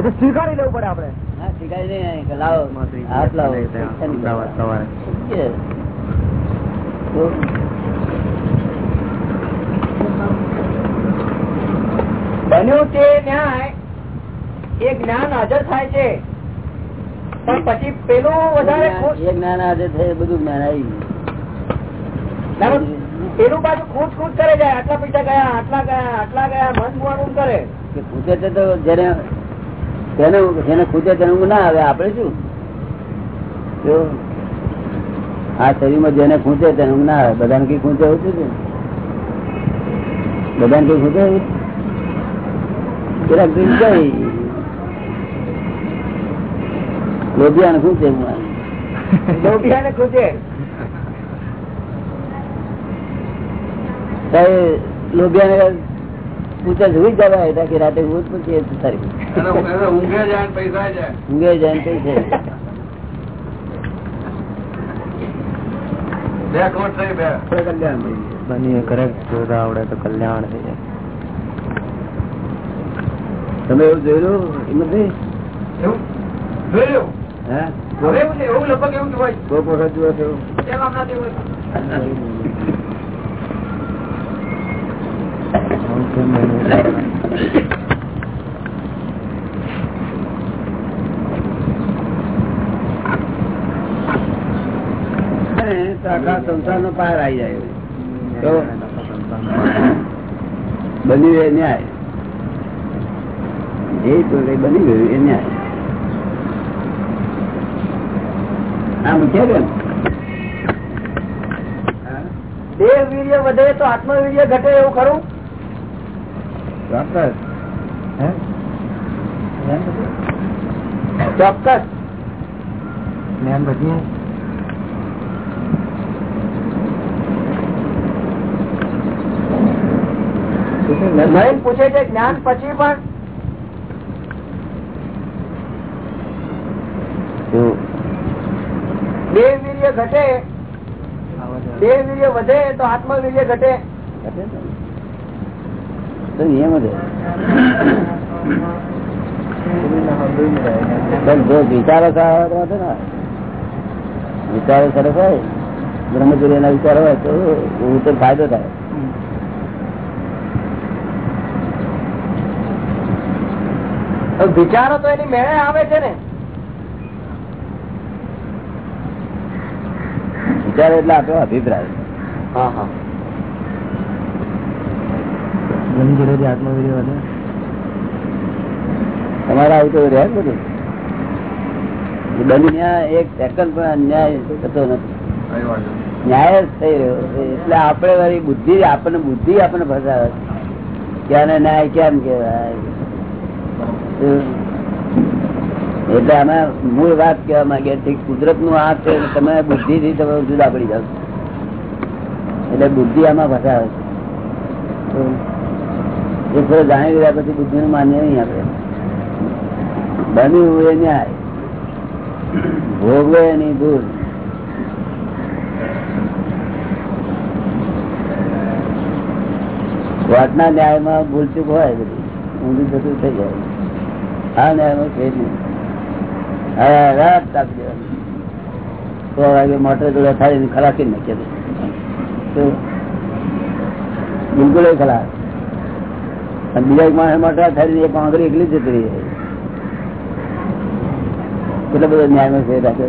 એ તો સ્વીકારી લેવું. પડે આપડે બન્યું તે ન્યાય એ જ્ઞાન હાજર થાય છે. પણ પછી પેલું વધારે એ જ્ઞાન હાજર થાય બધું જ્ઞાન આવી ગયું. પેલું પાછું ખુશ ખુશ કરે જાય આટલા પૈસા ગયા આટલા ગયા આટલા ગયા મન ગુવાનું કરે. કે પૂછે છે તો જેને તેને જેને પૂછે તેને ઊંઘ ના આવે આપણે શું? આ શરીરમાં જેને ખૂંચે તેને ઊંઘ ના આવે બધાને કઈ ખૂંચે એવું છે બધાને કઈ ખૂંચે? પેલા કઈ? લોભિયાને ખૂંચે લોભિયાને ખુશે લોભિયાને પૂછે જોઈ જવાય એટલે કે રાતે ઊંઘ પૂછીએ તો સારી ઊંઘે જાય ને પૈસા જાય. ઊંઘે જાય કલ્યાણ તમે એવું જોયેલું હિંમતભાઈ એવું? જોયું હે? એવું લગભગ એવું હોય. બહુ વખત જુઓ છો કેમ આમ નથી હોતું? તો આખા સંસાર તો એ ન્યાય જે કોઈ બની ગયું એ ન્યાય આમ કે દેહ વીર્ય વધે તો આત્મવીર્ય ઘટે એવું ખરું? ચોક્કસ? ચોક્કસ જ્ઞાન પછી છે જ્ઞાન પછી પણ? દેહ વીર્ય ઘટે. દેહ વીર્ય વધે તો આત્મવીર્ય ઘટે. તો નિયમ જ પણ જો વિચારો સારા વાંધો ના વિચારો સરસ હોય બ્રહ્મચર્ય ના વિચારો હોય તો હું તો ફાયદો થાય. વિચારો તો એની મેળે આવે છે ને. વિચારો એટલે આપણો અભિપ્રાય. હા હા. ધીરે ધીરે આત્મવીર્ય વધે. તમારે આવું તો રહ્યા બધું. એ એક સેકન્ડ પણ અન્યાય થતો નથી. કઈ વાંધો નહીં. ન્યાય જ થઈ રહ્યો એટલે આપણે વળી બુદ્ધિ આપણને બુદ્ધિ આપણને ફસાવે છે. ન્યાય કેમ કેવાય એટલે અમે મૂળ વાત કહેવા માંગીએ છીએ કુદરતનું આ છે તમે બુદ્ધિ થી તમે જુદા પડી જાવ એટલે બુદ્ધિ આમાં ફસાવે છે. એક ફરો જાણી ગયા પછી બુદ્ધિ નું માન્ય નહીં આપણે બન્યું એ ન્યાય. ભોગવે એની ભૂલ. કોર્ટના ન્યાયમાં ભૂલચૂક હોય બધી. ઊંધું થતું થઈ જાય. આ ન્યાયમાં છે નહીં. હવે રાત કાપી દેવાની. સો વાગે મોટર જોડે થાય ખરાકી નાખીએ બિલકુલ ખરાક અને બીજા એક માણસ મોટર થાય એક આંગળી એકલી જતી રહી કેટલો બધો ન્યાયમાં છે રાખે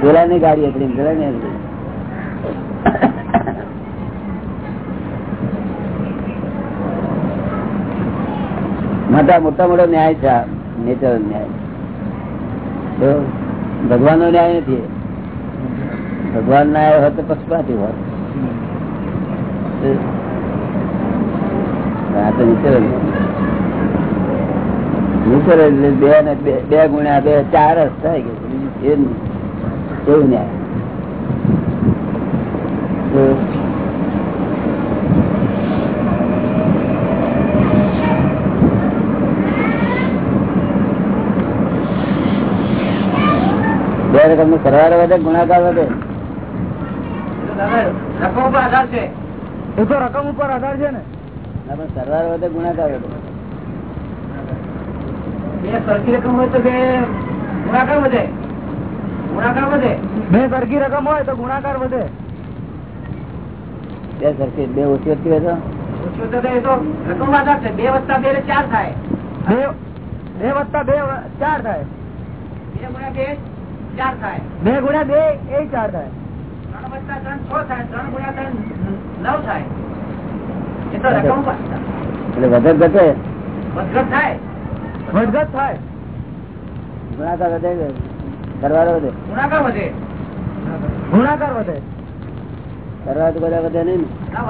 પેલા ની ગાડી એકલી પેલા ની એકલી મોટા મોટા મોટો ન્યાય છે નેચરલ ન્યાય. ભગવાન નો ન્યાય નથી. ભગવાન ના આવ્યો હોત પક્ષપાતી હોત આ એટલે બે ને બે ગુણ્યા બે ચાર જ થાય કે. એવું ન્યાય? રકમનું સરવાળો વધે ગુણાકાર વધે? રકમ ઉપર આધાર છે એ તો રકમ ઉપર આધાર છે ના, પણ સરવાળો વધે ગુણાકાર વધે બે સરખી રકમ હોય તો બે ગુણાકાર વધે. ગુણાકાર વધે. બે સરખી રકમ હોય તો ગુણાકાર વધે. બે સરખી બે ઓછી ઓછી હોય તો રકમ આધાર છે બે વત્તા બે ચાર થાય. બે બે વત્તા બે ચાર થાય. બે ગુણ્યા બે ચાર થાય. બે ગુણ્યા બે એ ચાર થાય. ત્રણ વત્તા ત્રણ છ થાય. ત્રણ ગુણ્યા ત્રણ નવ થાય. એટલે વધત ઘટે વધઘટ થાય. વધઘટ થાય? ગુણાકાર વધે કે સરવાળો વધે? ગુણાકાર વધે. ગુણાકાર વધે? સરવાળો તો બધા વધે નહીં ના.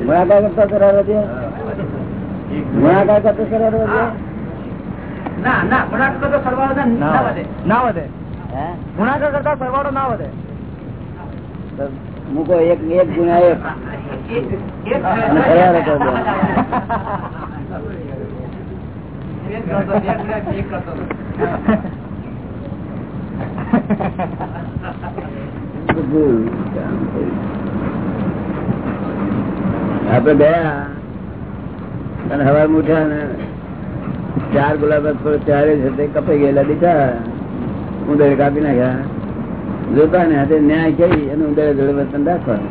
ગુણાકાર કરતા સરવાળો વધે? ગુણાકાર કરતા સરવાળો વધે? ના ના ગુણાકાર તો સરવાળો ના ના વધે. ના વધે. ગુણાકાર કરતા સરવાળો ના વધે. મૂકો એક એક ગુણ્યા એક. આપડે ગયા અને હવા મૂઠ્યા ને ચાર ગુલાબ ચારે છે તે કપાઈ ગયેલા દીધા. ઉંદર કાપી નાખ્યા. જોતા ને હાથે ન્યાય કહી અને ઉંદર જોડે વર્તન રાખવાનું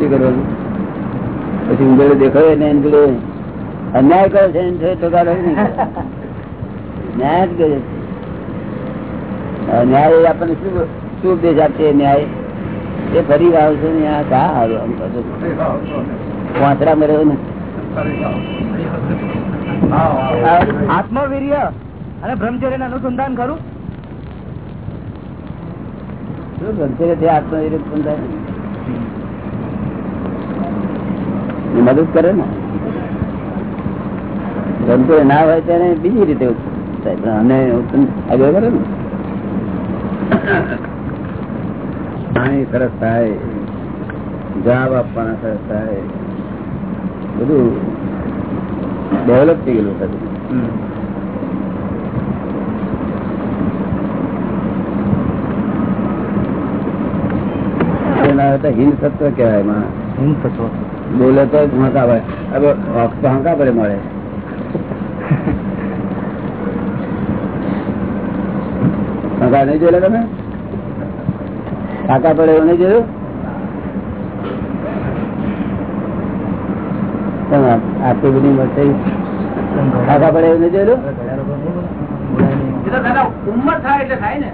શું કરવાનું. પછી ઉંદરે દેખાય ને એને જોડે અન્યાય કરે છે એને જોડે ટોકારો નહીં ન્યાય જ કરે છે. ન્યાય આપણને શું શું ઉપદેશ આપશે ન્યાય? એ ફરી આવશે ને આ કા આવ્યો આમ બધું વાંસડા મર્યો ને. આત્મવીર્ય અને બ્રહ્મચર્ય અનુસંધાન ખરું શું બ્રહ્મચર્ય કે તે આત્મવીર ઉત્પન્ન થાય એ મદદ કરે ને. ગમતો ના હોય ત્યારે બીજી રીતે ઉત્પન્ન આગળ કરે ને? સરસ થાય જવાબ આપવાના સરસ થાય. બધું ડેવલપ થઈ ગયેલું થતું હિન્દ સત્વ કહેવાય એમાં. હિંદ તત્વ. બોલે તો જ હંકા આવે હવે હક તો હંકા પડે મળે. હંકા નહીં જોયેલા તમે? કાકા પડે એવું નહીં જોયું? આટલી બધી પડે એવું નહીં જોયેલું? ઉંમર થાય એટલે થાય ને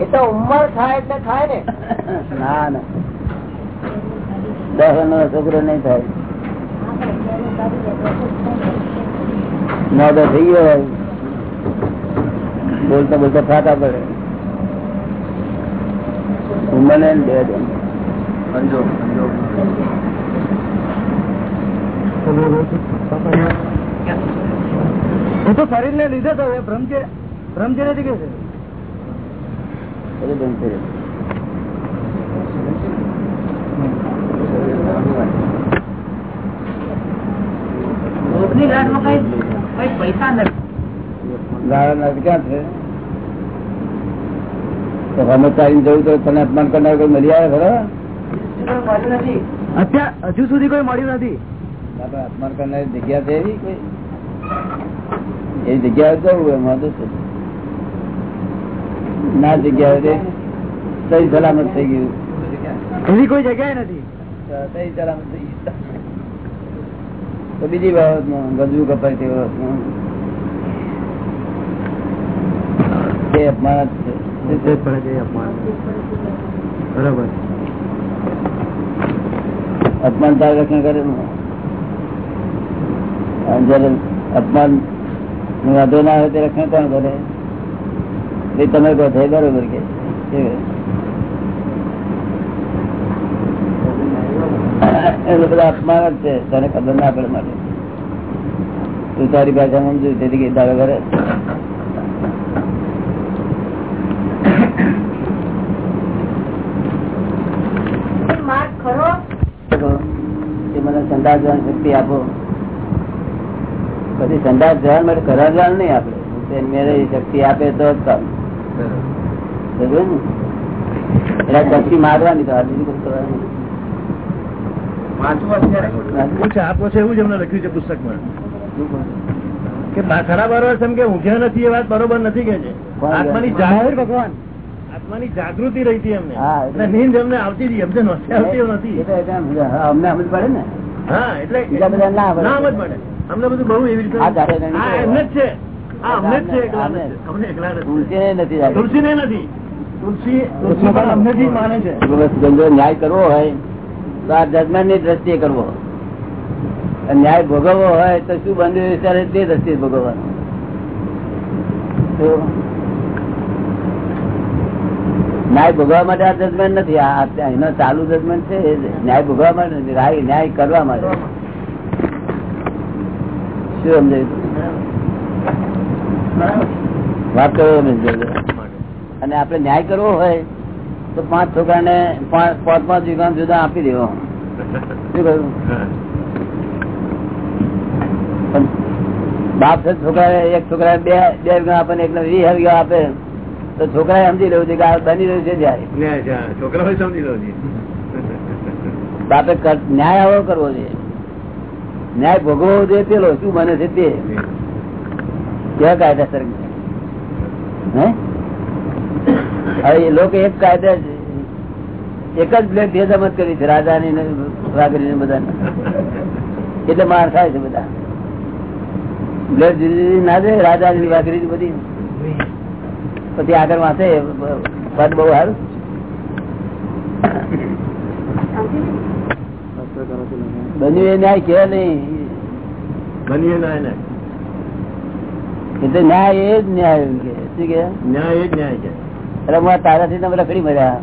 એ તો ઉંમર થાય એટલે થાય ને. ના ના. દસ નો છોકરો નહીં થાય. મોડો થઈ ગયો. હોય બોલતા બોલતા ફાટા પડે. મને બે દે એ તો શરીર ને લીધે તો એ બ્રહ્મચર્ય બ્રહ્મચર્ય કે છે બંધ થઈ જાય. ભોગની લાડમાં કઈ કઈ પૈસા નથી ગાળાના ક્યાં છે? તો હમતારી જવું તો તને અપમાન કરનાર કોઈ મળી આવે ખરો? હજુ સુધી કોઈ મળ્યું નથી. અપમાન કરનારી જગ્યા છે એવી કોઈ? એ જગ્યાએ જવું એમાં તો ના જગ્યાએ સહી સલામત થઈ ગયું. એવી કોઈ જગ્યાએ નથી. સહી સલામત થઈ ગયું. બીજી બાબતમાં ગજવું કપાય તે બાબતમાં તે અપમાન જ છે. તે જ પડે છે એ અપમાન બરાબર. અપમાન તાર રક્ષણ કરે જયારે અપમાન વાંધો ના આવે તે રક્ષણ કોણ કરે? એ તમે કહો છો બરોબર કે બધા અપમાન જ છે. તને ખબર ના પડે માટે. તું તારી ભાષા સમજુ. તેથી તારે કરે માર્ગ ખરો કે મને સંદાસ જવાની શક્તિ આપો. પછી સંદાસ જવા માટે ઘર જવાનું નહીં આપડે મેરે એ શક્તિ આપે તો જ કામ. એટલે શક્તિ મારવાની તો બીજું કરવાનું આપો છે એવું જ એમને લખ્યું છે પુસ્તકમાં. કે બા- ખરા એમ કે ઊંઘ્યા નથી એ વાત બરોબર નથી કે છે. આત્માની? ભગવાન. આત્માની જાગૃતિ રહી હતી એમને. હા, એટલે- એટલે નીંદ એમને આવતી હતી એમને આવતી નથી. એટલે અમને સમજ પડે ને. હા એટલે બીજા બધા ના આવે. નામ જ પડે અમને બધું બહુ એવી રીતે એમને જ છે. અમને જ છે. અમને એકલા નથી. તુલસી ને નથી ન્યાય કરવો હોય તો આ જજમેન્ટની દ્રષ્ટિએ કરવો. ન્યાય ભોગવવો હોય તો શું બંધ ત્યારે તે દ્રષ્ટિએ ભોગવવાનું. ન્યાય ભોગવા માટે આ જજમેન્ટ નથી. એનો ચાલુ જજમેન્ટ છે ન્યાય ભોગવા માટે નથી. ન્યાય કરવા માટે. શું સમજાયું વાત કરો અને આપણે ન્યાય કરવો હોય, તો પાંચ છોકરાને પાંચ પાંચ વીઘા જુદા આપી દેવો. શું કહ્યું? બાપ છે છોકરા એક છોકરા બે બે વીઘા આપે ને એકને વીસ વીઘા આપે. તો છોકરા સમજી રહ્યું છે કે આ બની રહ્યું છે જ્યારે. છોકરા સમજી લો બાપે ન્યાય આવો કરવો જોઈએ ન્યાય ભોગવવો જોઈએ પેલો શું બને છે તે? કેવા કાયદાસર હવે એ લોકો એક કાયદા એક જ બ્લેડ ભેદામત કરી છે રાજાની ને વાઘરી ને બધા એટલે માર થાય છે બધા. બ્લેડ જુદી જુદી ના દે રાજાની વાઘરી બધી. પછી આગળ વાંચે પદ બહુ સારું બન્યું એ ન્યાય કે નહીં? એટલે ન્યાય એ જ ન્યાય કે શું કે? ન્યાય એ જ ન્યાય છે અરે હું તારાથી તમે રખડી મળ્યા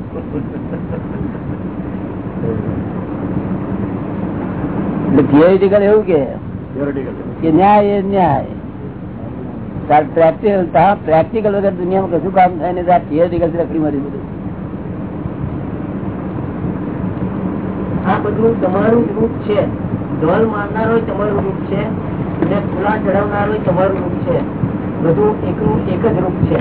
એટલે એવું કે? ન્યાય એ ન્યાય. પ્રેક્ટિકલ પ્રેક્ટિકલ વગર દુનિયામાં કશું કામ થાય ને થિયરિટિકલ રખડી મળી બધું. આ બધું તમારું રૂપ છે. ઢોલ મારનારો તમારું રૂપ છે અને ફૂલા ચડાવનારો તમારું રૂપ છે. બધું એકનું એક જ રૂપ છે.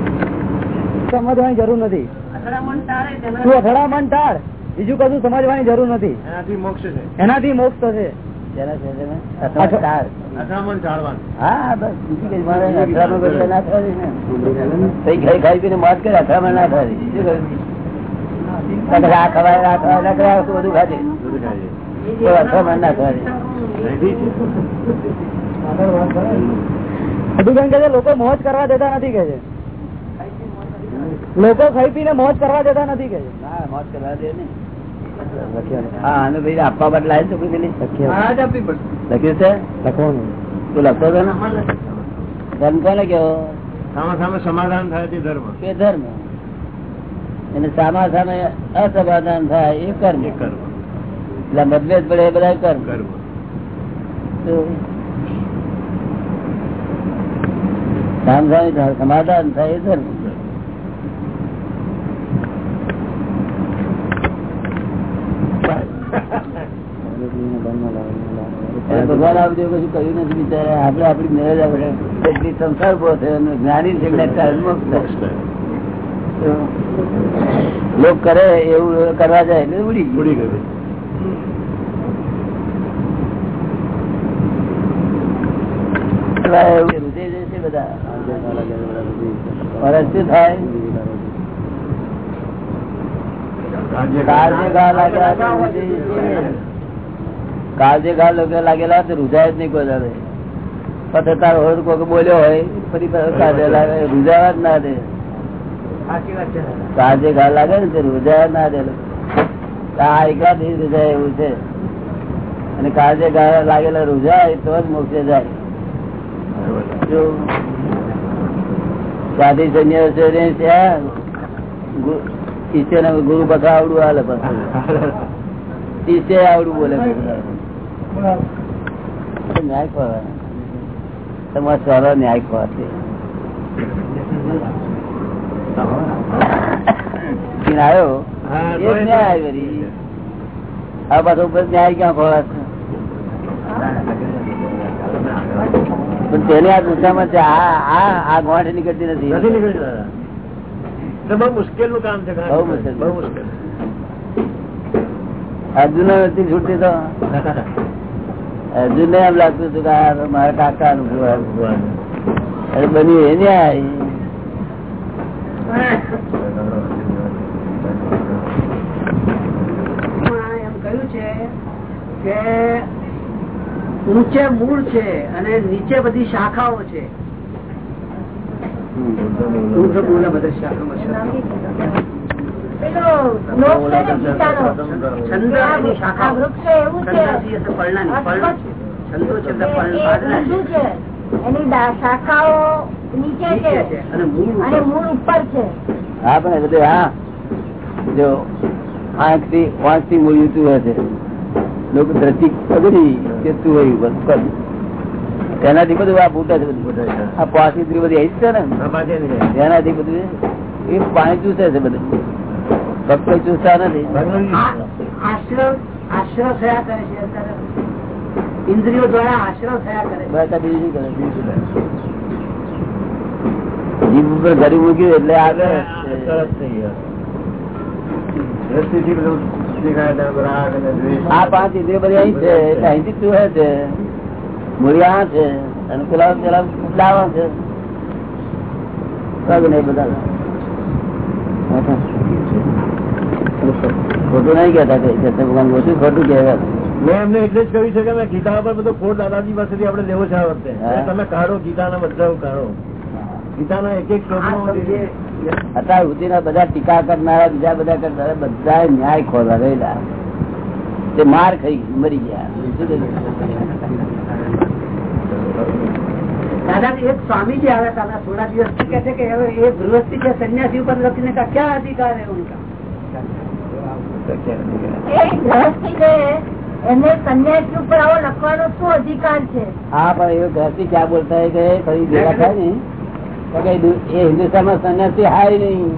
સમજવાની જરૂર નથી. અથડામણ ટાળ બીજું કશું સમજવાની જરૂર નથી. એનાથી મોક્ષ છે. એનાથી મોક્ષ થશે લોકો મોજ કરવા દેતા નથી કે છે. લોકો ખાઈ પીને મોજ કરવા દેતા નથી કે મોજ કરવા દે ને હા આને આપવા બદલ છોકરી પેલી લખ્યું છે? લખવાનું. તું લખતો હતો ને? ધર્મ કોને કેવો સામે સામે સમાધાન થાય તે ધર્મ. કે ધર્મ. અને સામા સામે અસમાધાન થાય એ કર્મ. કર્મ. એટલે મતભેદ પડે એ બધા કર્મ. કર્મ. સામ સામે સમાધાન થાય એ ધર્મ. ભગવાન આ બધું કશું કહ્યું નથી બિચારા. આપડે આપડી મેરેજ આપણે સંસાર ઊભો થયો જ્ઞાની છે લોક કરે એવું કરવા જાય એટલે ઉડી ઉડી ગયું. બધા થાય? કાળજે ઘા લોકો લાગેલા તો રૂજાય જ નહીં કોઈ દાડે. પછી તારો હોય કોઈ બોલ્યો હોય ફરી કાળજે લાગે જ ના દે. કાળજે ઘા લાગે ને તે રૂજાવા ના દે. આ એવું છે. અને કાળજે ગાળ લાગેલા રૂજાય તો જ મોક્ષે જાય. સાધી સન્યાસ ગુરુ બધા આવડું હાલે પાછું. આવડું બોલે. ન્યાય ખોવા તમારે ન્યાય ખોવા છે. આવ્યો? એ ન્યાય વળી. આ પાછો ન્યાય ક્યાં ખોવા છે? પણ તેને આ ગુસ્સામાં છે આ ગોઠ નીકળતી નથી. બહુ મુશ્કેલનું કામ છે બહુ મુશ્કેલ. બહુ મુશ્કેલ. અર્જુન નથી છૂટતી તો? અર્જુન ને એમ લાગતું હતું કે મારા કાકા નું અને બન્યું એ ન્યાય. એમાં એમ કહ્યું છે કે ઊંચે મૂળ છે અને નીચે બધી શાખાઓ છે. ઊંચે મૂળ બધી શાખાઓ છે. શાખાઓ વૃક્ષ એવું છે. છંદાસી એટલે પર્ણની, પર્ણ છે. છંદો છે એટલે એ- પર્ણ એ પાડના છે. ઊંધું છે. એની દા- શાખાઓ નીચે નીચે છે. છે. અને મૂળ ઉપર. છે. હા પણ એ હા. જો આંખથી વાંકથી મૂળ્યું તું હશે લોકો દ્રષ્ટિ પગડી કે હોય બસ તેનાથી બધું આ ફૂટે છે બધું. આ પાછી બધી આવી જ છે ને. તેનાથી બધું એ પાણી ચૂસે છે બધું. ફક્ત ચૂસતા નથી. ઇન્દ્રિયો દ્વારા આશ્રય થયા કરે છે. કરે? બીજું જીભ ઉપર ઘડી મૂક્યું એટલે. આ પાંચ ઇન્દ્રિયો બધી અહીં છે. એટલે અહીંથી ચૂહે છે. મૂળિયા છે. અને પેલા પેલા લાવા છે. બધા ખોટું નહીં કેતા ચૈતન્ય ભગવાન ઓછું ખોટું કહેવાય મેં એમને એટલે જ કહ્યું છે કે મેં ગીતા પર બધો ખોટ દાદાજી પાસેથી આપણે લેવો છે આ વખતે તમે કાઢો ગીતાના બદલાવ કાઢો ગીતાના એક એક અત્યાર સુધી ના બધા ટીકા કરનારા બીજા બધા કરનારા બધા ન્યાય ખોલવા રહેલા તે માર ખાઈ મરી ગયા દાદાજી એક સ્વામીજી આવ્યા હતા થોડા દિવસ કે છે કે એ ગૃહસ્થી કે સંન્યાસી ઉપર લખીને ક્યાં અધિકાર હે ઉનકા એમને સંન્યાસી ઉપર એ ઘરથી ક્યાં બોલતા હોય કે ફરી ભેગા થાય ને? તો કે એ હિન્દુસ્તાનમાં સન્યાસી હાય નહીં.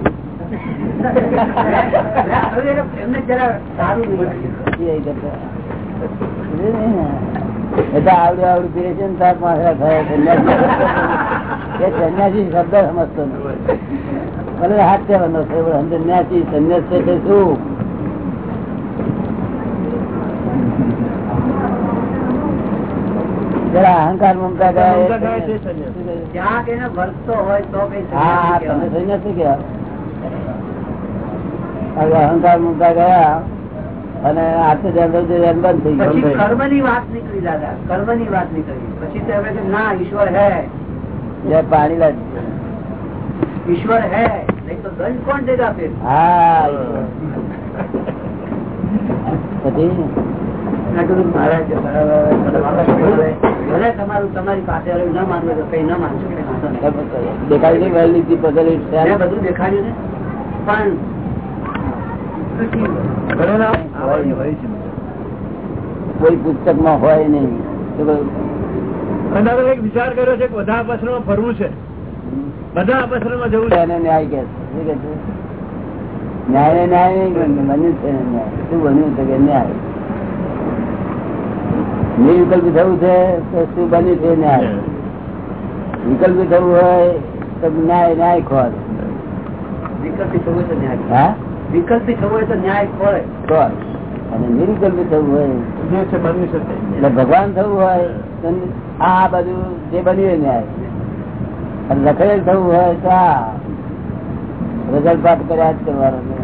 છે ને સન્યાસી છે સન્યાસી શું જરા અહંકાર મમતા ગયા એ મમતા ગયા છે સંન્યાસ. શું કહ્યું? જ્યાં કે એને વર્તતો હોય તો જરા અહંકાર મમતા ગયા તમે થઈ નથી ગયા અહંકાર મમતા ગયા અને આટલું જનરલ થઈ ગયું કર્મની વાત નીકળી દાદા. કર્મની વાત નીકળી. પછી તો ના ઈશ્વર હે. પાણી લાજ ઈશ્વર હે. તો દંડ કોણ દેગા ફેર હા પછી? કઈ મેં પુસ્તકમાં હોય નહીં. વિચાર કર્યો છે કે બધા અપસરમાં ફરવું છે. બધા અપસરમાં જવું છે. એને ન્યાય કે? ન્યાય ન્યાય નહીં બન્યું, બન્યું છે ને ન્યાય. શું બન્યું છે કે ન્યાય? નિર્વિકલ્પી થવું છે તો શું બન્યું છે ન્યાય? વિકલ્પી થવું હોય તો ન્યાય ન્યાય ખોર વિકલ્પી થવું હોય તો ન્યાય હા? વિકલ્પી થવું હોય તો ન્યાય ખોરે ખોર અને નિર્વિકલ્પી થવું હોય એટલે ભગવાન થવું હોય તો આ બધું જે બન્યું ન્યાય. અને લખેલ થવું હોય તો આ. રજલ પાઠ કર્યા જ કરવાનો.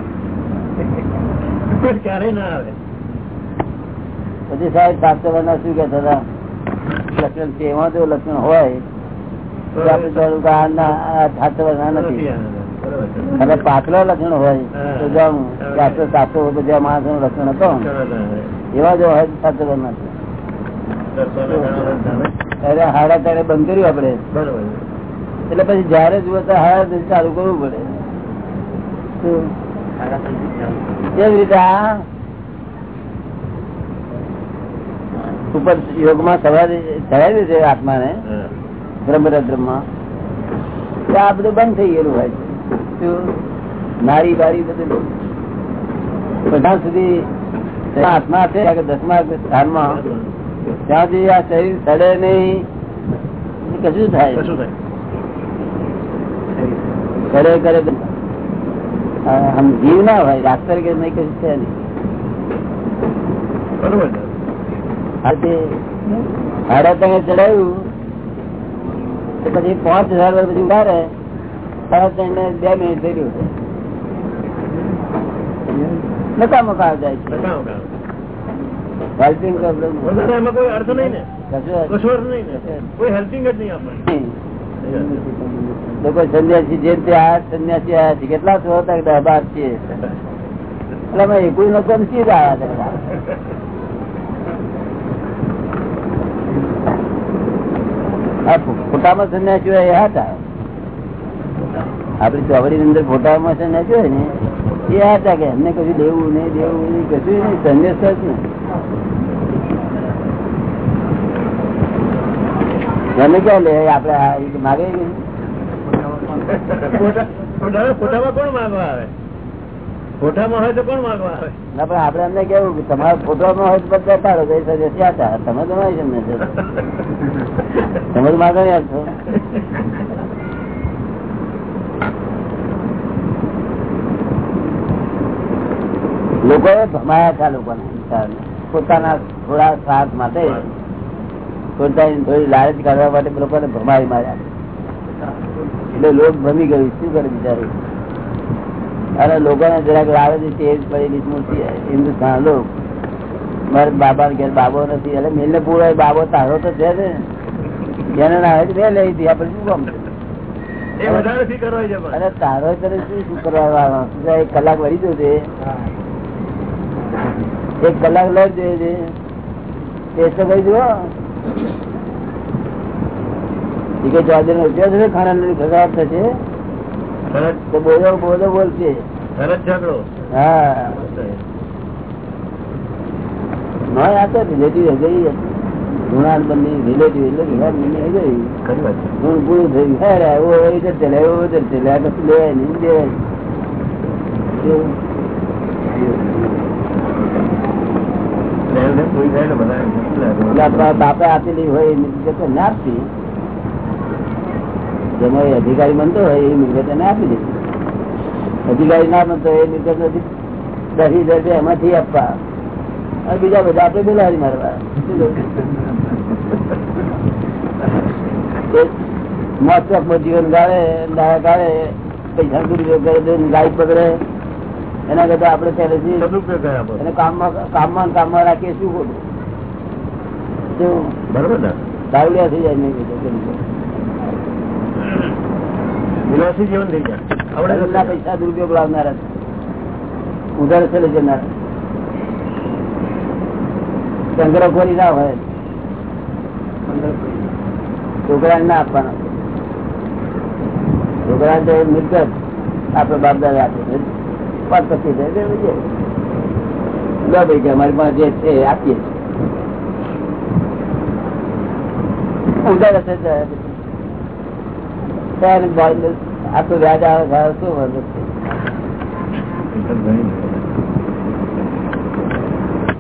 ક્યારે ના આવે. પછી સાહેબ શાસ્ત્રના શું કહેતા હતા લક્ષણ છે એમાં જો લક્ષણ હોય તો આપણે જાણવું કે આ ના નથી નથી આવે. બરાબર છે. અને પાછળ લક્ષણ હોય તો માણસનું લક્ષણ હતો એવા જો હોય નથી. ત્યારે હાડા ત્યારે બંધ કર્યું આપડે એટલે પછી જયારે જુઓ ત્યારે હાડા ચાલુ કરવું પડે? એવી રીતે આ ઉપર યોગમાં ચડાવ્યું છે આત્મા ને બ્રહ્મરદ્રમાં. તો આ બધું બંધ થઈ ગયેલું હોય. છે નારી બારી બધું બધા. સુધી આત્મા છે દસમા સ્થાનમાં. ત્યાં સુધી આ શરીર સડે નહીં. કશું થાય. કરે કરે આમ જીવ ના હોય ડાક્ટર કે નહીં કશું છે નહીં. બરોબર ચડાવ્યું તો પછી પાંચ હજાર વર્ષ પછી ઉધારે તરત એને બે મિનિટ થઈ રહ્યું નકામો કાળ જાય છે. હેલ્પિંગ એમાં કોઈ અર્થ નહીં ને. કશું નહીં ને. કોઈ હેલ્પિંગ જ નહીં આપણને. લોકો સંન્યાસી જે તે આ સંન્યાસી છે કેટલા છો હતા બાર છે એટલે અમે એકુઈ નો નથી જ આવ્યા હતા આ ફોટામાં સંન્યાસી હોય એ હતા આપડી ચોવડી ની અંદર ફોટામાં સંન્યાસી હોય ને, એ હતા કે એમને કશું દેવું નહીં દેવું નહીં, કશું નહીં, સંન્યાસ જ નહીં. એને ક્યાં લે? આપડે માગે કોણ માગવા આવે? ફોટામાં હોય તો કોણ ના, પણ આપડે કેવું તમારા ફોટામાં હોય તો બધા પાડો તો એ સજે ત્યાં હતા. તમે સમજે છે. તમે તો માગણી આપશો લોકોએ ભમાયા હતા લોકોને પોતાના થોડા સ્વાર્થ માટે પોતાની થોડી લાલચ કાઢવા માટે લોકોને ભમાવી માર્યા. એટલે લોક ભમી ગયું. શું કરે બિચારું? અરે લોકોને જરાક લાવે છે તે મૂર્તિ હિન્દુસ્તાન લોક. મારે બાબા ઘેર બાબો નથી એટલે મેલને પૂરો બાબો તારો તો છે ને. જેને ના તો બે લઈ હતી આપડે શું કામ અરે તારો તને શું શું કરવા વાળો? તું તો એક કલાક વળી જશે એક કલાક લઈ જોઈએ ટેસ્ટ તો કરી જુઓ. કઈ ચોધરી નો ઉપયોગ ખરાબ થશે. તો બોલો બોલો બોલશે. સરસ ઝઘડો. હા. ના આ તો રિલેટિવ ગઈ ગુણાન બંધી રિલેટિવ એટલે ગુણાન બંધી ગઈ ખરી ગુણ પૂરું થયું હે ઇધર ચલે એવો ઉધર ચલે. આ કશું લે નહીં દે કેવું? એટલે એમને કોઈ થાય ને બધા શું લાગે? એટલે આપણા બાપે આપેલી હોય ના આપતી. જેનો એ અધિકારી બનતો હોય એ મિલકત એને આપી દે. અધિકારી ના બનતો એ મિલકત નથી. દસ હજાર રૂપિયા એમાંથી આપવા. અને બીજા બધા આપણે બિલાડી મારવા. જીવન ગાળે ગાળે પૈસા દુરુપયોગ કરે ગાય પકડે. એના કરતા આપડે પહેલેથી કામમાં કામમાં કામમાં રાખીએ શું ખોટું? બરોબર થઈ જાય નહીં કીધું. વિલાસી જીવન થઈ જાય આપણે આપણે પૈસા દુરુપયોગ લાવનારા છે. ઉધાર ચલે જનાર સંગ્રહખોરી ના હોય. છોકરા ના આપવાના. છોકરા તો મિલકત આપડે બાપ દાદા આપે છે. પાંચ પચીસ લો ભાઈ કે અમારી પાસે જે છે આપીએ છીએ. ઉધાર બાળ- વ્યાજ આવે શું વાંધો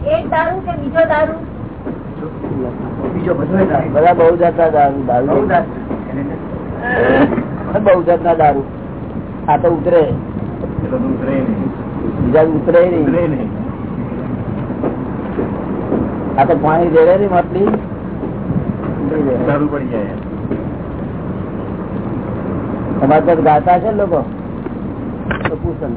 એક દારૂ કે બીજો દારૂ? બધા બહુ જાતના દારૂ દારૂ. બહુ જાતના દારૂ. આ તો ઉતરે. ઉતરે નહીં. બીજા ઉતરે નહીં. આ તો પાણી રેડે ને માટલી. ઉતરી જાય. દારૂ પડી જાય. તમારે તો ગાતા છે લોકો? તો કુસન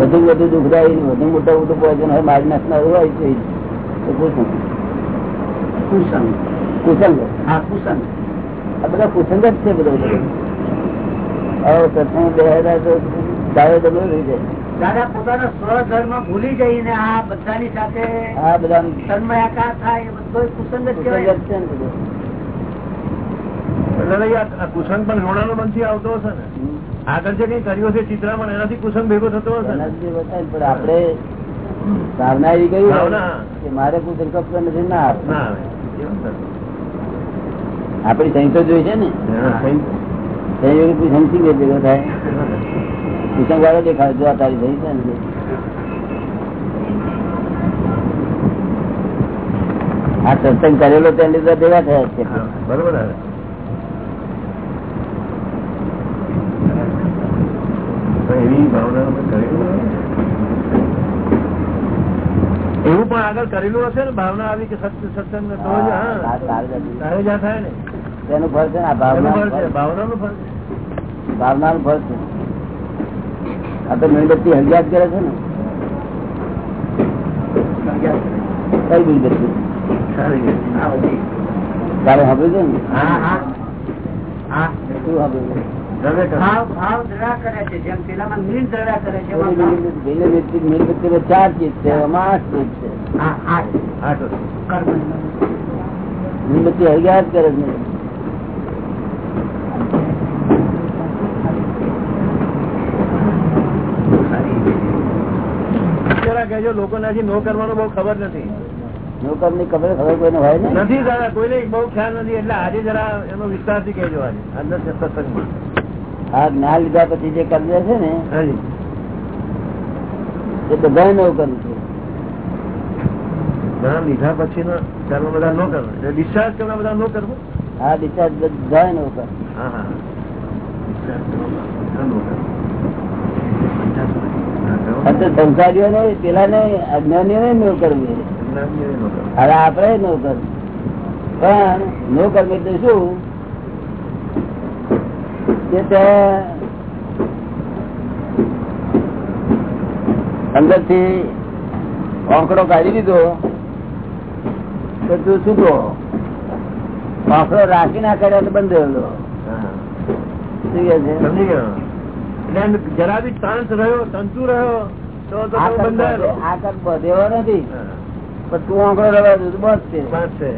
વધુ વધુ દુઃખદાયી વધુ મોટા મોટું પોઈઝન હોય મારી નાખનાર હોય છે. તો કુસન કુસંગ. હા કુસંગ. આ બધા કુસંગ જ છે બધું હવે સત્સંગ બેહેલા તો દાવે દબલો રહી જાય. દાદા પોતાના સ્વધર્મ ભૂલી જઈને આ બધાની સાથે આ બધા તન્મયાકાર થાય એ બધો કુસંગ જ કુસંગ જ કહેવાય છે ને બધું એટલે નહીં, આ આ કુસંગ પણ લોણાનો બનથી આવતો હશે ને? આગળ જે કઈ કર્યો છે ચિત્રામાં એનાથી કુસંગ ભેગો થતો હશે પણ આપડે ભાવના એવી કઈ કે મારે કોઈ સંકલ્પ નથી ના આપડી સંહિતો જોઈ છે ને? હા, સહી. સંયોગ કોઈ સંસિંગ ભેગો થાય. કુસંગ વાળો દેખાય જો આ તારી સહી છે ને. આ સત્સંગ કરેલો તેની લીધે ભેગા થયા છે. બરોબર આવે તો એવી ભાવના અમે કરેલું હોય. એવું પણ આગળ કરેલું હશે ને ભાવના આવી કે સત્ય સત્સંગ તો જ હા, હા તારે જ્યાં થાય ને. તેનું ફળ છે ને ભાવના ફળ છે ભાવનાનું ફળ છે. ભાવનાનું ફળ છે. આ તો મીણબત્તી હરિયાત કરે છે ને. કઈ મીણબત્તી તારે સાંભળ્યું છે ને? હા હા. હા. શું સાંભળ્યું ચાર ચીજ છે આઠ ચીજ છે. મીણબત્તી હરિયાત કરે છે. જરા કહેજો લોકોને હજી નો કરવાનો બહુ ખબર નથી. નોકરની ખબર ખબર કોઈને હોય ને નથી દાદા કોઈને બહુ ખ્યાલ નથી એટલે આજે જરા એનો વિસ્તારથી કહેજો આજે. અંદર સત્સંગમાં. આ જ્ઞાન લીધા પછી જે કર્મ છે ને એ બધા નોકર છે. જ્ઞાન લીધા પછી કર્મ બધા નો કરવું ડિસ્ચાર્જ કરવા બધા નો કરવું? ડિસ્ચાર્જ બધા હા કરવા કરવું. હા, તો સંસારીઓ ને પેલા ને અજ્ઞાનીઓ ને છે એ. કરવું. હવે આપડે નોકર પણ નોકર એટલે શું? કે તે અંદરથી આંકડો કાઢી દીધો. તો તું છૂટો આંકડો રાખી ના કર્યો તો બંધ રહેલો સમજી ગયો. જરા બી શાંત રહ્યો તંતુ રહ્યો તો તો આ બહુ કર્મ બંધાયેલો આ કર્મ બધેવો નથી. પણ તું આંકડો રવા દઉં બસ છે. બસ છે.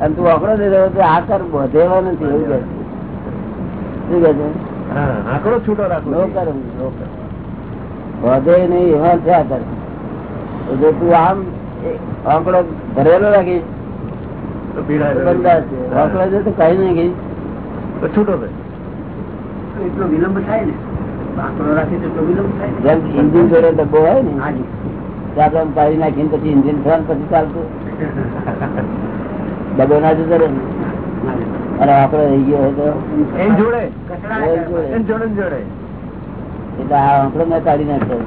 અને તું આંકડો દે રહ્યો તો આ બધેવા નથી એવું કે આંકડો છૂટો કર્મ વધે નહીં એવા છે આધાર જો તું આમ આંકડો ભરેલો રાખીશ આંકડો તો કઈ નહીં ગઈ છૂટો એટલો વિલંબ થાય ને. આંકડો રાખી તો એટલો વિલંબ થાય જેમ ઇન્જિન જોડે ડબ્બો હોય ને હાજી ત્યાં પાડી નાખીને પછી ઇન્જિન થવાનું પછી ચાલતું. ડબ્બો ના જતો રહે ને. અને આંકડો રહી ગયો હોય તો જોડે? એટલે આ આંકડો મેં કાઢી નાખ્યો.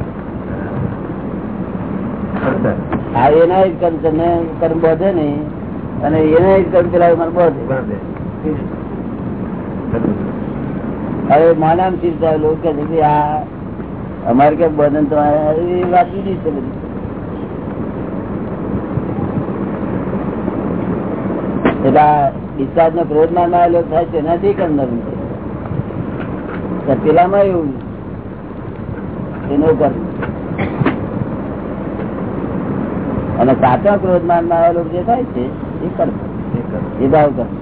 હા એના જ કર્મ તમને કર્મ બોધે નહીં અને એના જ કર્મ પેલા મને બોધે. હવે માનામ ચિંતા લોકો કે છે કે આ અમારે કે બંધન તમારે એ વાત જુદી છે બધી. એટલે ડિસ્ચાર્જ નો ક્રોધમાં આવેલો થાય તેનાથી કંદર છે પેલામાં એવું એનો કર્મ અને સાચા ક્રોધમાં આવેલો જે થાય છે એ કર્મ એ ભાવ કર્મ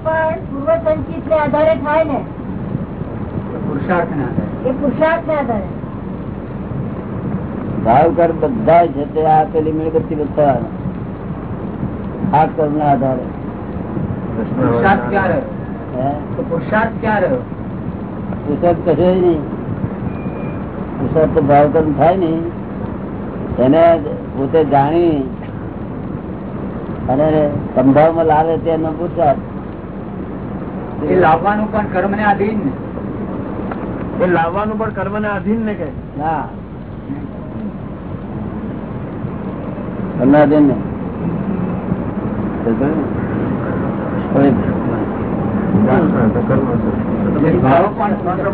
પણ પૂર્વ સંચિત ને આધારે થાય ને પુરુષાર્થ ના થાય એ પુરુષાર્થ ને આધારે ભાવ કર બધા છે તે આ પેલી મીણબત્તી બધા આ કર્મ ના આધારે. પુરુષાર્થ પુરુષાર્થ કશો નહીં. પુરુષાર્થ તો થાય એને પોતે જાણી અને સંભાવમાં લાવે તેનો પુરુષાર્થ. એ લાવવાનું પણ કર્મ ને આધીન ને. એ લાવવાનું પણ કર્મ ને આધીન ને. કે તમને આધીન ને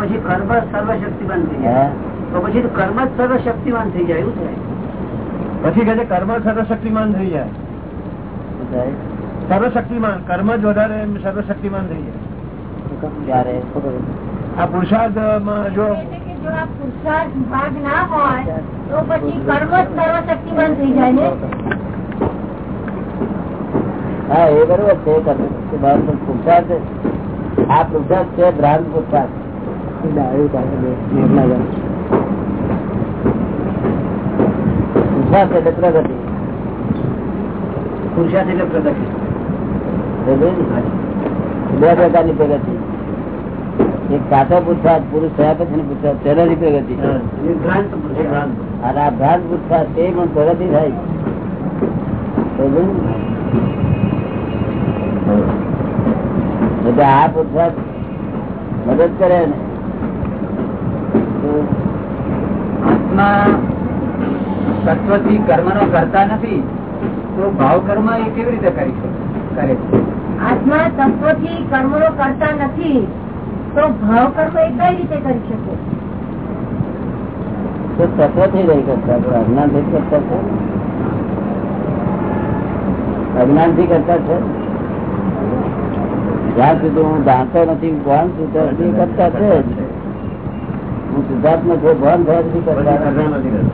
પછી કર્મ જ સર્વશક્તિમાન થઈ જાય. સર્વશક્તિમાન થઈ જાય એવું થાય. પછી કે કર્મ સર્વશક્તિમાન થઈ જાય. સર્વશક્તિમાન કર્મ જ વધારે સર્વશક્તિમાન થઈ જાય. આ પુરુષાર્થમાં જો એટલે કે જો આ પુરુષાર્થ ભાગ ના હોય તો પછી કર્મ જ સર્વશક્તિમાન થઈ જાય ને હા એ બરોબર છે કર્મ શક્તિ ભાવ પણ પુરુષાર્થ આ પુરુષાર્થ છે ભ્રાંત પુરુષાર્થ પુરુષાર્થ એટલે પ્રગતિ પુરુષાર્થ એટલે પ્રગતિ સમજ્યો ને? બે પ્રકારની પ્રગતિ એક સાચો પુરસાદ પુરુષ થયા પછી પુરુષાર્થ તેનાથી પ્રગતિ અને આ ભ્રાંત પુરસાદ તે પણ પ્રગતિ થાય. એટલે આ પુરસાદ મદદ કરે ને. તો આત્મા તત્વથી કર્મ નો કરતા નથી તો ભાવ કર્મ એ કેવી રીતે કરી શકે? કરે છે. આત્મા તત્વથી નો કરતા નથી તો ભાવ કરતા પણ અજ્ઞાનથી જ કરતા છે? જ્યાં સુધી હું જાણતો નથી ભાન છું કરતા છે હું શુદ્ધાત્મા છું ભાન થયા કરતા નથી.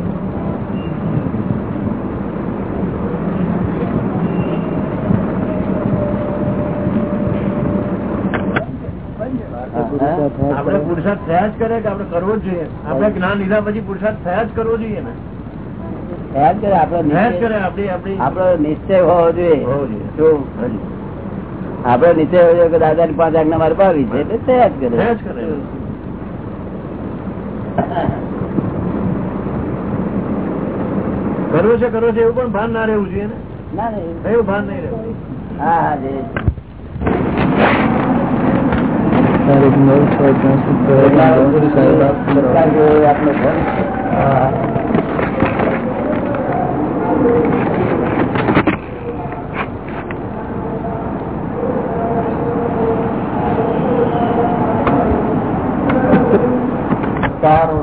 હા? આપણે પુરુષાર્થ થયા જ કરે કે આપણે કરવો જ જોઈએ? આપણે જ્ઞાન લીધા પછી પુરુષાર્થ થયા જ કરવો જોઈએ ને? આપડી આપડી નિશ્ચય હોવો જોઈએ? આપણો નિશ્ચય હોવો જોઈએ કે દાદા ની પાંચ આજ્ઞા મારે પાવી છે એટલે થયા જ કરે. કરે. કરવું છે કરવું છે એવું પણ ભાન ના રહેવું જોઈએ ને. એવું ભાન નહીં રહેવું. હા હા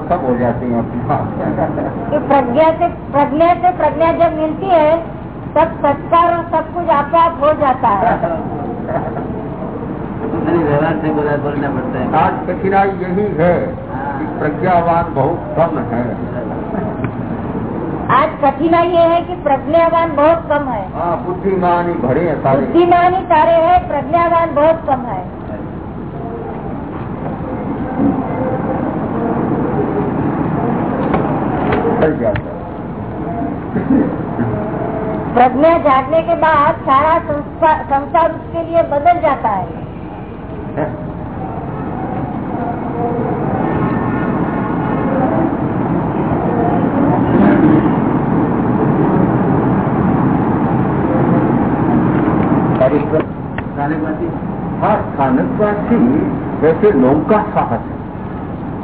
सब हो जाते हैं प्रज्ञा से प्रज्ञा से प्रज्ञा जब मिलती है तब सत्कार और सब कुछ आपके आप हो जाता है। से बोला बोलना पड़ता है। आज कठिनाई यही है हाँ। कि प्रज्ञावान बहुत कम है। आज कठिनाई ये है कि प्रज्ञावान बहुत कम है। हाँ, बुद्धिमान ही भरे हैं सारे। बुद्धिमान ही सारे है प्रज्ञावान बहुत कम है। प्रज्ञा जागने के बाद सारा संसार उसके लिए बदल जाता है। स्थानकवासी वैसे लोंका शाह है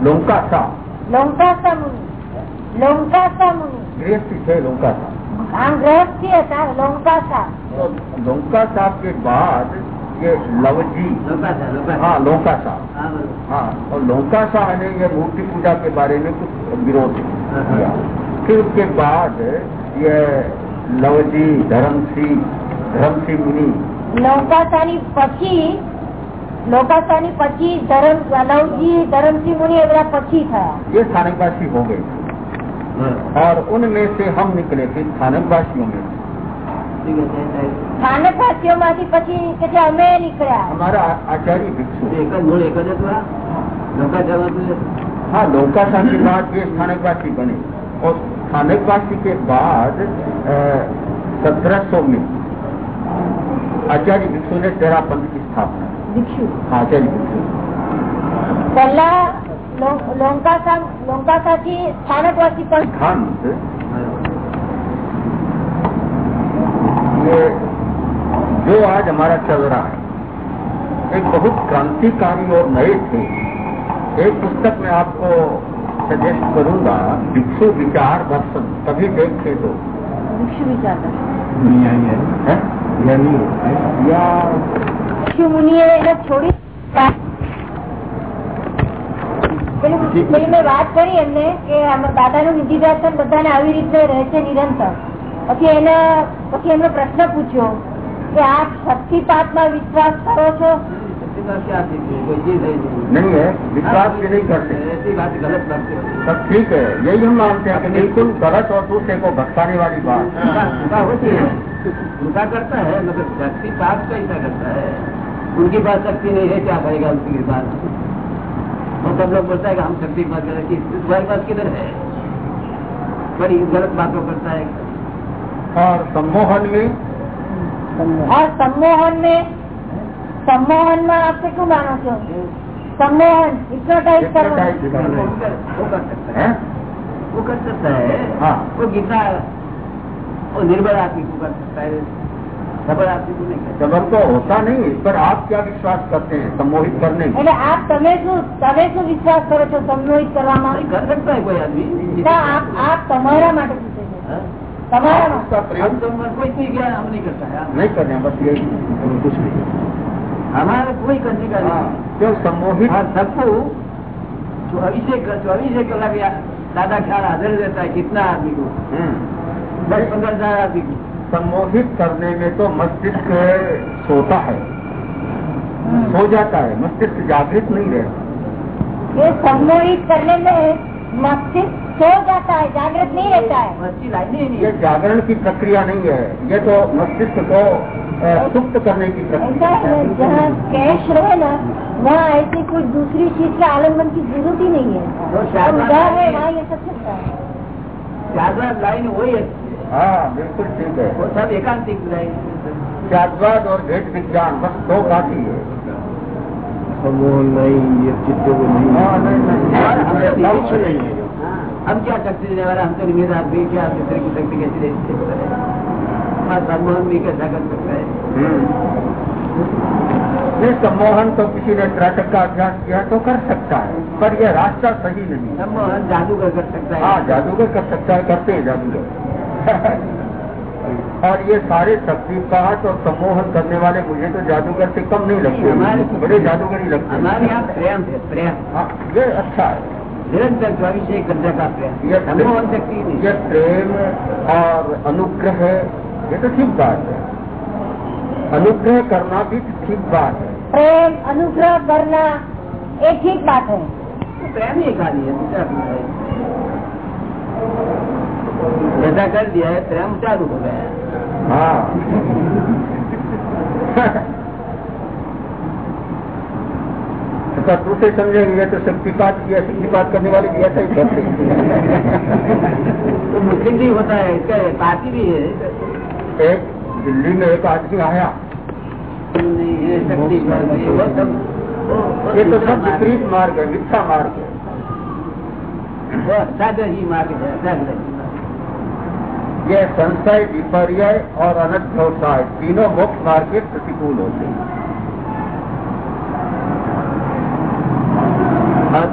लोंका शाह लोंका शाह मुनि लोंका शाह मुनि गृहस्थी है लोंका शाह गृहस्थी है सर लोंका शाह लोंका शाह के बाद ये लवजी લોકા છે, લોકા છે. हाँ लोंका शाह હા, બરોબર. हाँ और लोंका शाह ने ये मूर्ति पूजा के बारे में कुछ विरोध किया फिर उसके बाद ये लवजी धर्मसिंह धर्मसिंह मुनि લોંકાસાની પછી લોકાસાની પછી ધરમ લવજી ધરમસિંહ મુનિ એ બધા પછી થયા ये स्थानकवासी हो गए और उनमें से हम निकले थे स्थानकवासियों में हाँ नौकाशा के बाद ये स्थानकवासी बने और स्थानकवासी के बाद सत्रह सौ में आचार्य भिक्षु ने तेरा पंथ की स्थापना भिक्षु आचार्य भिक्षु पहला लोंकाशा लोंकाशा की स्थानकवासी पंथ जो आज हमारा चल रहा है एक बहुत क्रांतिकारी और नए थे एक पुस्तक में आपको सजेस्ट करूंगा भिक्षु विचार दर्शन कभी देखे तो ભિક્ષુ વિચારતા है? या ભિક્ષુ મુનિએ એને છોડી પેલી પેલી મેં વાત કરી એમને કે દાદાનું નિધિધ્યાસન બધાને આવી રીતે રહે છે નિરંતર પછી એને પછી એમનો પ્રશ્ન પૂછ્યો કે આપ શક્તિપાતમાં વિશ્વાસ કરો છો ऐसी बात क्या थी? कोई चीज है नहीं। नहीं है विश्वास भी नहीं करते ऐसी बात गलत बात है। सब ठीक है यही हम मानते हैं कि बिल्कुल गलत और दूसरे को भटकाने वाली बात उनका होती है उनका करता है मगर शक्ति पाप कैसा करता है उनकी पास शक्ति नहीं है क्या करेगा उनकी बात वो सब लोग बोलता है कि हम शक्ति पास करें कि तुम्हारी पास किधर है बड़ी गलत बातों करता है और सम्मोहन में और सम्मोहन में सम्मोहन में आप શું માનો છો सम्मोहन हिप्नोटाइज करना Hypnotize करना। वो कर सकता है है वो कर सकता है हाँ। वो गीता वो निर्बल आदमी को कर सकता है सबल आदमी को नहीं कर जबर तो होता नहीं इस पर आप क्या विश्वास करते हैं सम्मोहित करने में એટલે આપ તમે શું તમે શું વિશ્વાસ કરો છો સંમોહિત કરવામાં नहीं कर सकता है कोई आदमी ના, આપ આપ તમારા માટે પૂછે છે प्रयोग तो कोई कोई ज्ञान हम नहीं करता है। नहीं कर बस यही कुछ नहीं हमारा कोई करने का नहीं। हाँ, क्यों सम्मोहित? हाँ, सबको चौबीस चौबीस कलाक दादा ख्याल हाजिर देता है कितना आदमी को? हम्म। दस पंद्रह हज़ार आदमी को। सम्मोहित करने में तो मस्तिष्क सोता है। हम्म। सो जाता है मस्तिष्क जागृत नहीं रहता। ये सम्मोहित करने में मस्तिष्क सो जाता है जागृत नहीं रहता है। मस्ती लाइने नहीं ये। जागरण की प्रक्रिया नहीं है। ये तो मस्तिष्क को सुप्त करने की प्रक्रिया है। जहाँ कैश रहे ना वहाँ ऐसी कोई दूसरी चीज़ के आलंबन की ज़रूरत ही नहीं है। वो शायद है वहाँ ये सब चलता है। ज़्यादा लाइन वही है। हाँ बिल्कुल ठीक है। वो सब एकांतिक लाइन और भेद विज्ञान बस दो काफ़ी है। सम्मोहन नहीं ये चित्त को नहीं। हाँ, नहीं, नहीं। हम है क्या शक्ति देने वाले हम तो निमित आदमी क्या दूसरे की शक्ति कैसे दे सकते हैं? हमारा सम्मोहन भी कैसा कर सकता है। हम्म। ये सम्मोहन तो किसी ने त्राटक का अभ्यास किया तो कर सकता है पर यह रास्ता सही नहीं है। सम्मोहन जादूगर कर सकता है। हाँ है जादूगर कर सकता है करते हैं जादूगर। और ये सारे शक्तिपात और सम्मोहन करने वाले मुझे तो जादूगर से कम नहीं लगते। हमारे बड़े जादूगर ही लगते हैं। हमारे यहाँ प्रेम है प्रेम। हाँ ये अच्छा है। निरंतर चौबीस एक घंटे का प्रेम ये सम्मोहन शक्ति नहीं। ये प्रेम और अनुग्रह ये तो ठीक बात है। अनुग्रह करना भी ठीक बात है। प्रेम अनुग्रह करना ये ठीक बात है। तो प्रेम ही खाली है है। ऐसा कर दिया है प्रेम चालू हो गया है। तो दूसरे समझेंगे ये तो शक्तिपात किया शक्तिपात करने वाले भी ऐसा ही करते। तो मुस्लिम भी होता है इसका पार्टी भी है? एक दिल्ली में एक आदमी आया। ये तो सब विपरीत मार्ग है मिथ्या मार्ग है। मार्ग ही ये संशय विपर्य और अनध्यवसाय तीनों मुख्य मार्ग के प्रतिकूल होते हैं।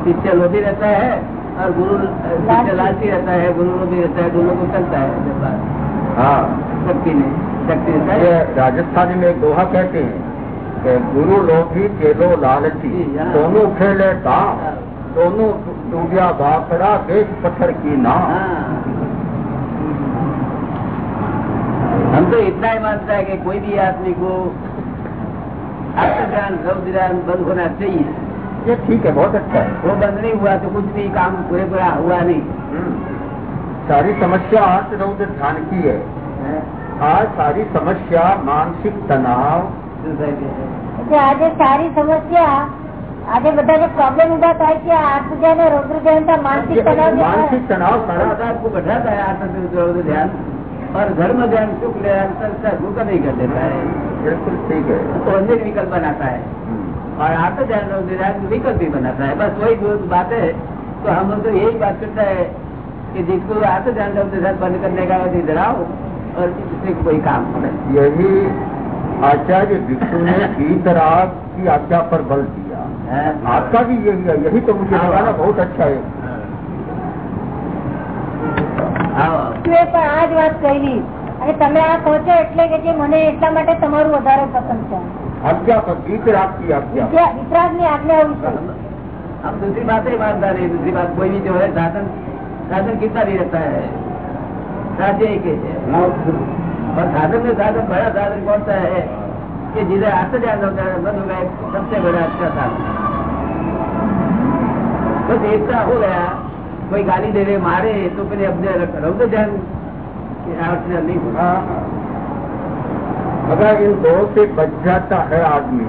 शिष्य लोभी रहता है और गुरु शिष्य लालची रहता है गुरु लोभी रहता है दोनों को चलता है जब बात हाँ शक्ति में शक्ति रहता ये है राजस्थानी में एक दोहा कहते हैं कि गुरु लोभी चेलो लालची जी, हाँ। दोनों खेले दाम दोनों डूबिया बाखड़ा देश पत्थर की नाम हाँ। हम तो इतना ही मानता है कि कोई भी आदमी को आत्मज्ञान ध्यान बंद होना चाहिए ये ठीक है बहुत अच्छा है वो बंद नहीं हुआ तो कुछ भी काम पूरे पूरा हुआ नहीं हम्म। सारी समस्या आज रौद्र ध्यान की है आज सारी समस्या मानसिक तनाव એટલે આજે સારી સમસ્યા આજે બધા જે પ્રોબ્લેમ ઉભા થાય છે આત્મજ્ઞાન અને રૌદ્ર જયંતા માનસિક તણાવ જે થાય. मानसिक तनाव सारा सारा आपको बैठाता है आत्म ध्यान और धर्म ध्यान शुक्ल ध्यान संस्था धोखा नहीं कर देता है बिल्कुल ठीक है तो अन्य विकल्प बनाता है हम्म। और आत्म ध्यान रौद्र ध्यान विकल्प भी बनाता है बस वही जो बात है तो हम लोग तो यही बात करता है कि जिसको आत्म ध्यान रौद्र ध्यान बंद करने का है डराओ और दूसरे को कोई काम नहीं यही आचार्य विष्णु ने वीतराग की आज्ञा पर बल दिया है? आपका भी यही है यही तो मुझे लगा ना बहुत अच्छा है आओ તું એ પણ આ જ વાત કહેલી અને તમે આ કહો છો એટલે કે જે મને એટલા માટે તમારું વધારે પસંદ છે આજ્ञा पर गीत आपकी आज्ञा वितराग ने आज्ञा हम दूसरी बात नहीं मानता नहीं दूसरी बात कोई भी जो है साधन साधन कितना भी रहता है साध्य एक है और साधन में साधन बड़ा साधन कौन सा है कि जिधर आश्चर्य होता है बंद हो गए सबसे बड़ा अच्छा साधन बस एकता हो गया कोई गाली दे रहे मारे तो फिर अपने रौद्र ध्यान नहीं होगा अगर इन दो से बच जाता है आदमी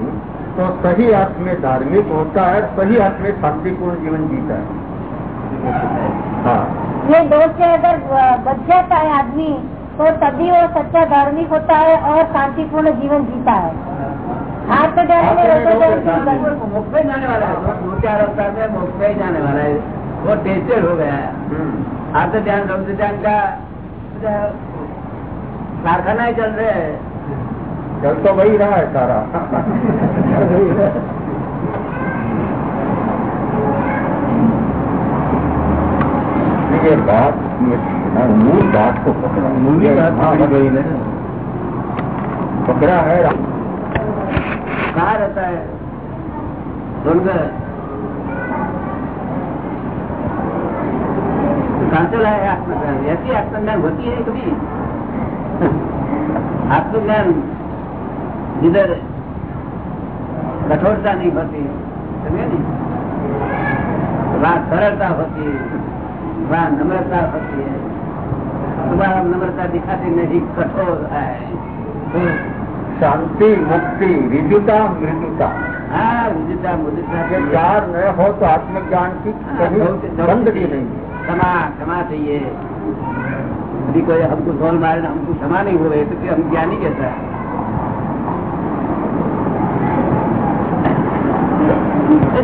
तो सही अर्थ में धार्मिक होता है सही अर्थ में शांतिपूर्ण जीवन जीता है हाँ ये दोष से अगर बच जाता है आदमी तो तभी वो सच्चा धार्मिक होता है और शांतिपूर्ण जीवन जीता है आत्मज्ञान में रौद्र जयंती वो मोक्ष में जाने वाला है दो- दो चार अवतार में मोक्ष में ही जाने वाला है वो टेस्टेड हो गया है हम्म। आत्म ध्यान रौद्र ध्यान का कारखाना ही चल रहे हैं चल तो वही रहा है सारा। ये बात मूल बात को पकड़ा। मूल बात हाँ, गई ना। पकड़ा है। कहा रहता है? स्वर्ग कहाँ से लाए आत्मज्ञान ऐसी आत्मज्ञान होती है कभी? आत्मज्ञान जिधर कठोरता नहीं होती समझे नहीं वहाँ सरलता होती है वहाँ नम्रता होती है तुम्हारा नम्रता दिखाती नहीं कठोर है तो शांति मुक्ति विद्युता मृदुता हाँ मुदिता मुदिता ये चार न हो तो आत्मज्ञान की कहीं बंदगी नहीं है क्षमा क्षमा चाहिए यदि कोई हमको ढोल मारे ना हमको क्षमा नहीं हो रहे तो फिर हम ज्ञानी कैसा है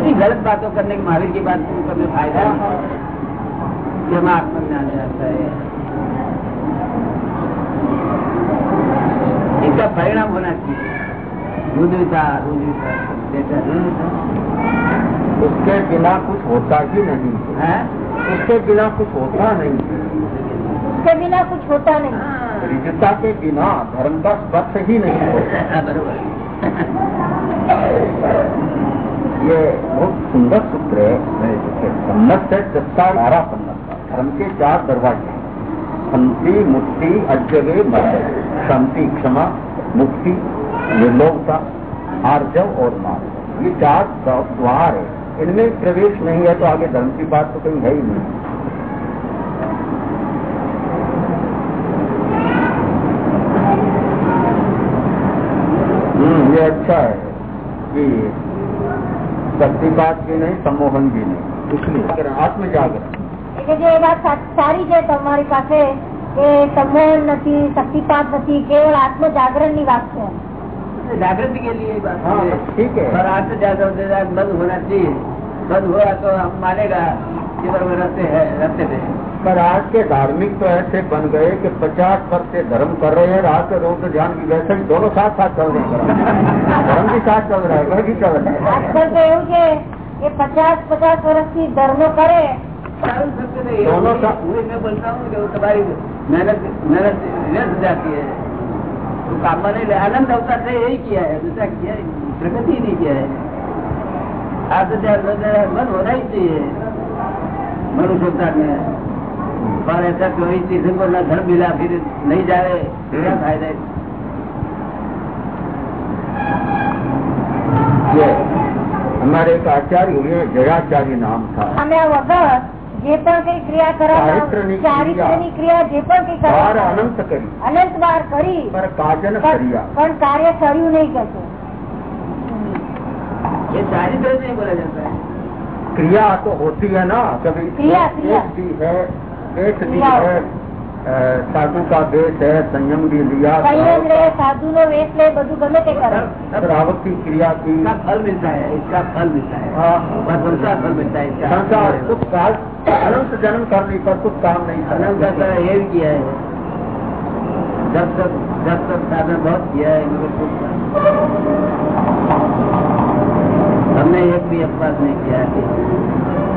ऐसी गलत बातों करने की महावीर की बात करने में फ़ायदा कि हमें आत्मज्ञान जाता है। इसका परिणाम होना चाहिए। रुद्रता रुद्रता सत्यता उसके बिना कुछ होता ही नहीं। है? उसके बिना कुछ होता नहीं। उसके बिना कुछ होता नहीं। रिजता के बिना धर्म का स्पर्श ही नहीं होता। हाँ, बरोबर। ये बहुत सुंदर सूत्र है सन्नत है दस्ता बारह सन्नत धर्म के चार दरवाजे शांति मुक्ति अजवे मध्य शांति क्षमा मुक्ति निर्लोकता आर्जव और मार्ग। ये चार द्वार है। इनमें प्रवेश नहीं है तो आगे धर्म की बात तो कहीं है ही नहीं। हम्म, ये अच्छा है। कि शक्तिपात भी नहीं सम्मोहन भी नहीं इसलिए जागरण, आत्म जागरण એટલે જે એ વાત સા- સારી છે તમારી પાસે કે સંમોહન નથી શક્તિપાત નથી કેવળ આત્મ જાગરણ ની વાત છે जागृति के लिए ये बात हाँ, है। ठीक है। पर आज से जागृत बंद होना चाहिए बंद हुआ तो हम मानेगा कि बराबर रहते हैं रहते थे पर आज के धार्मिक तो ऐसे बन गए कि 50 वर्ष से धर्म कर रहे हैं रात रोज ध्यान की वैसे भी दोनों साथ साथ चल रहे हैं धर्म। भी साथ चल रहा है वह भी चल रहा है। आजकल तो એવું ये पचास पचास वर्ष की धर्म करे। तो दोनों का बोलता हूँ બોલતા मेहनत मेहनत व्यस्त जाती है। तो काम नहीं आनंद अवसर से यही किया है दूसरा किया प्रगति नहीं किया है। आज मन होना ही चाहिए। मनुष्य में। और ऐसा कोई तीर्थन को न धर्म मिला फिर नहीं जाए क्या फायदा है ये हमारे एक आचार्य हुए जयाचार्य नाम था આમ્યા વગર જે પણ કઈ ક્રિયા ચારિત્રની કરવા ચારિત્રની ક્રિયા જે પણ કઈ बार કરવા अनंत करी અનંત વાર કરી पर काजन પણ करिया પણ કાર્ય કર્યું નહીં કશું ये चारित्र नहीं बोला जाता है क्रिया तो होती है ना कभी क्रिया, एक क्रिया। भी है वेश भी क्रिया। है अ, साधु का वेश है संयम भी लिया સંયમ લે સાધુ નો વેશ લે બધું ગમે તે કરે श्रावक की क्रिया की इसका फल मिलता है इसका फल मिलता है हाँ। बस संसार फल मिलता है इसका संसार कुछ काल अनंत जन्म करने पर कुछ काम नहीं अनंत का करना तो ये भी किया है जब तक जब तक साधन बहुत किया है मगर कुछ हमने एक भी अपवाद नहीं किया है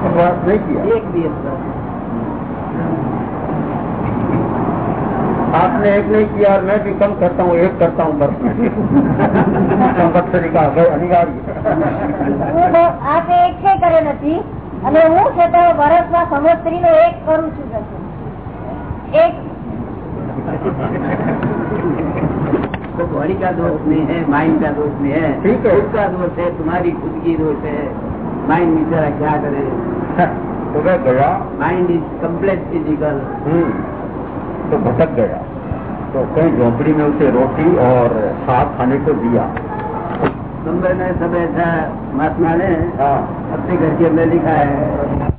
अपवाद नहीं किया एक भी अपवाद आपने एक नहीं किया और मैं भी कम करता हूँ एक करता हूँ बस में संवत्सरी का है अनिवार्य હું બ- આ તે એક છે કરે નથી અને હું છે તો વર્ષમાં સંવત્સરી નો એક કરું છું કે છે. એક तो बॉडी का दोष नहीं है माइंड का दोष नहीं है ठीक है। उसका दोष है तुम्हारी खुद की दोष है माइंड बेचारा क्या करे तो गया। माइंड इज़ कम्प्लेट फ़िज़िकल तो भटक गया। तो कहीं झोंपड़ी में उसे रोटी और साग खाने को दिया। नंबर में सब ऐसा महात्मा ने हाँ। अपने घर के अंदर लिखा है।